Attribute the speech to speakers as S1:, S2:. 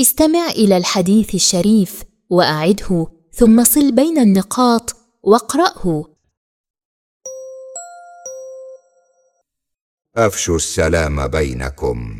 S1: استمع إلى الحديث الشريف وأعده ثم صل بين النقاط واقرأه.
S2: أفشوا السلام بينكم.